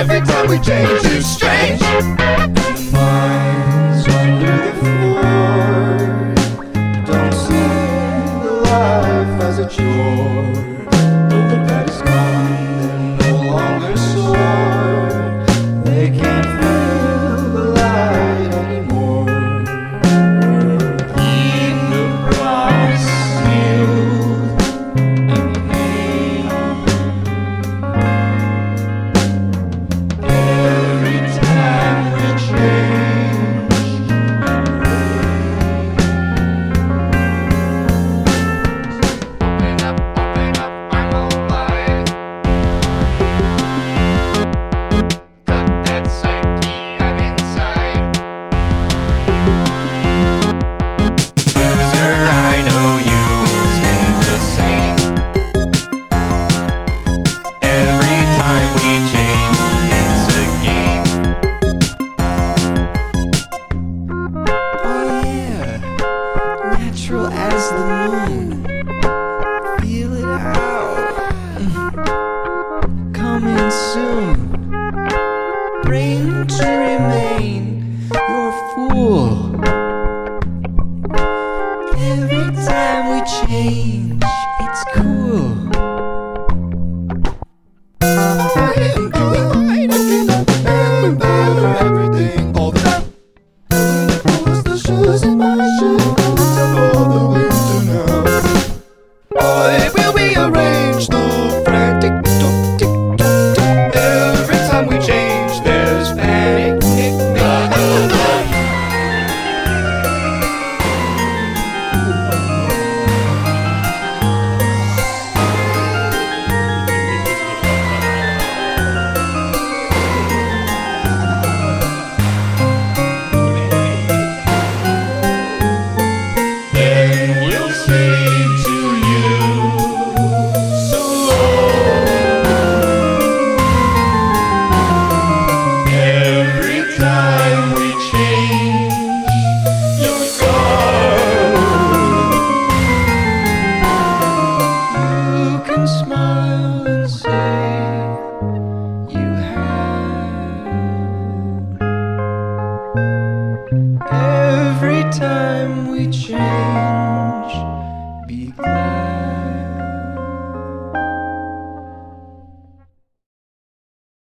Every time we change, strange. Minds under the floor. Don't see the life as a chore. Look that. You remain your fool. Every time we change, it's cool.